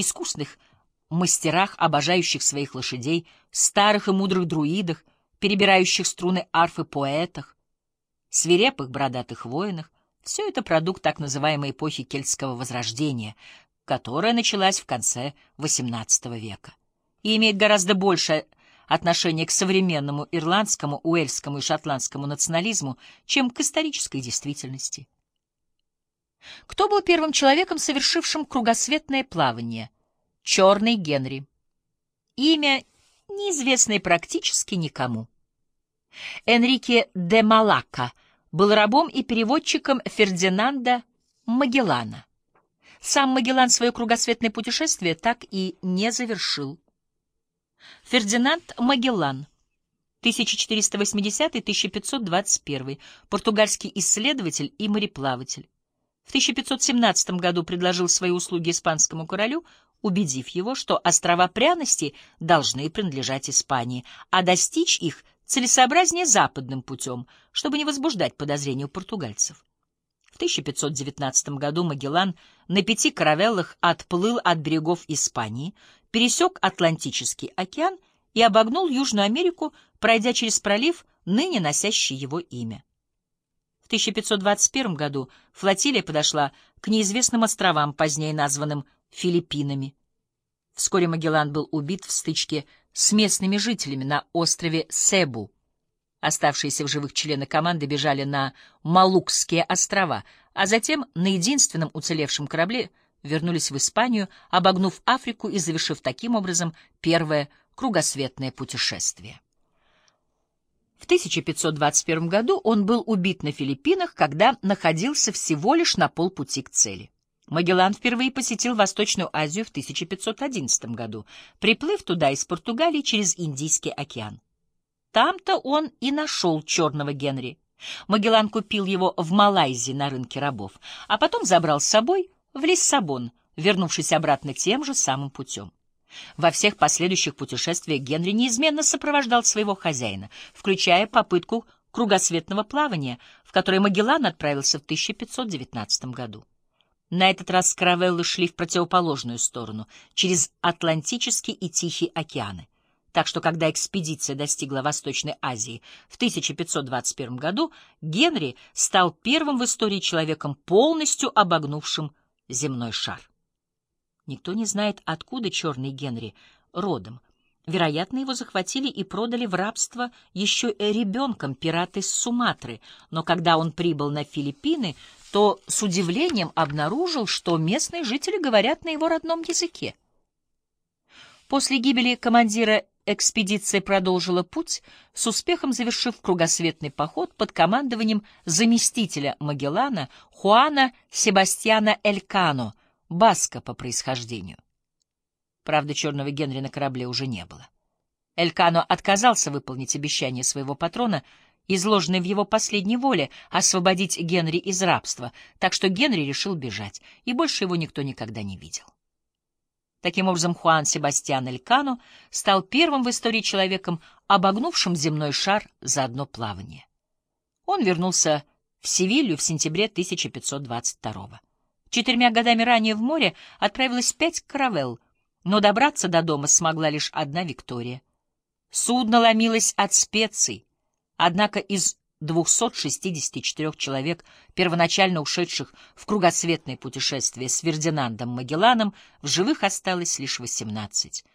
искусных мастерах, обожающих своих лошадей, старых и мудрых друидах, перебирающих струны арфы поэтах, свирепых бородатых воинах. Все это продукт так называемой эпохи кельтского возрождения, которая началась в конце XVIII века и имеет гораздо большее отношение к современному ирландскому, уэльскому и шотландскому национализму, чем к исторической действительности. Кто был первым человеком, совершившим кругосветное плавание? Черный Генри. Имя, неизвестное практически никому. Энрике де Малака был рабом и переводчиком Фердинанда Магеллана. Сам Магеллан свое кругосветное путешествие так и не завершил. Фердинанд Магеллан, 1480-1521, португальский исследователь и мореплаватель. В 1517 году предложил свои услуги испанскому королю, убедив его, что острова пряности должны принадлежать Испании, а достичь их целесообразнее западным путем, чтобы не возбуждать подозрений у португальцев. В 1519 году Магеллан на пяти каравеллах отплыл от берегов Испании, пересек Атлантический океан и обогнул Южную Америку, пройдя через пролив, ныне носящий его имя. 1521 году флотилия подошла к неизвестным островам, позднее названным Филиппинами. Вскоре Магеллан был убит в стычке с местными жителями на острове Себу. Оставшиеся в живых члены команды бежали на Малукские острова, а затем на единственном уцелевшем корабле вернулись в Испанию, обогнув Африку и завершив таким образом первое кругосветное путешествие. В 1521 году он был убит на Филиппинах, когда находился всего лишь на полпути к цели. Магеллан впервые посетил Восточную Азию в 1511 году, приплыв туда из Португалии через Индийский океан. Там-то он и нашел черного Генри. Магеллан купил его в Малайзии на рынке рабов, а потом забрал с собой в Лиссабон, вернувшись обратно тем же самым путем. Во всех последующих путешествиях Генри неизменно сопровождал своего хозяина, включая попытку кругосветного плавания, в которое Магеллан отправился в 1519 году. На этот раз каравеллы шли в противоположную сторону, через Атлантический и Тихий океаны. Так что, когда экспедиция достигла Восточной Азии в 1521 году, Генри стал первым в истории человеком, полностью обогнувшим земной шар. Никто не знает, откуда черный Генри родом. Вероятно, его захватили и продали в рабство еще ребенком пираты с Суматры, но когда он прибыл на Филиппины, то с удивлением обнаружил, что местные жители говорят на его родном языке. После гибели командира экспедиция продолжила путь, с успехом завершив кругосветный поход под командованием заместителя Магеллана Хуана Себастьяна Элькано, баска по происхождению. Правда, черного Генри на корабле уже не было. Элькано отказался выполнить обещание своего патрона, изложенное в его последней воле освободить Генри из рабства, так что Генри решил бежать, и больше его никто никогда не видел. Таким образом, Хуан Себастьян Элькано стал первым в истории человеком, обогнувшим земной шар за одно плавание. Он вернулся в Севилью в сентябре 1522 года. Четырьмя годами ранее в море отправилось пять каравелл, но добраться до дома смогла лишь одна Виктория. Судно ломилось от специй, однако из 264 человек, первоначально ушедших в кругосветное путешествие с Фердинандом Магелланом, в живых осталось лишь 18.